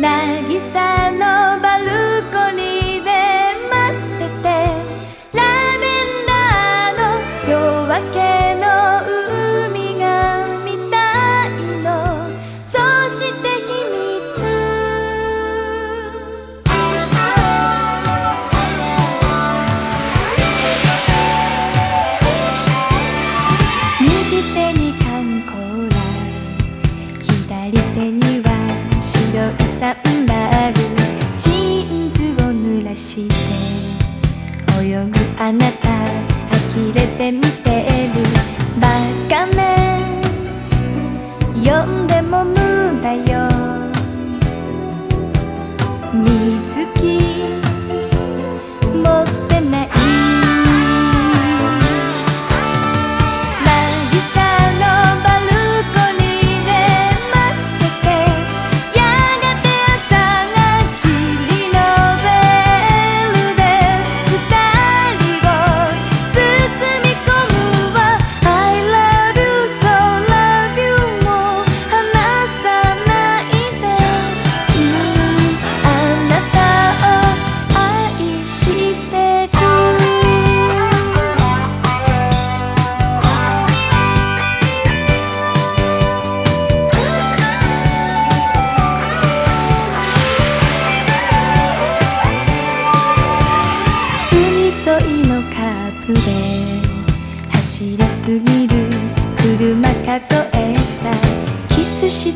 渚のして泳ぐあなた呆れて見てるバカね。呼んでも無駄よ。水き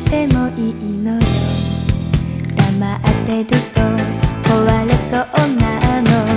ってもいいのよ。黙ってると壊れそうなの。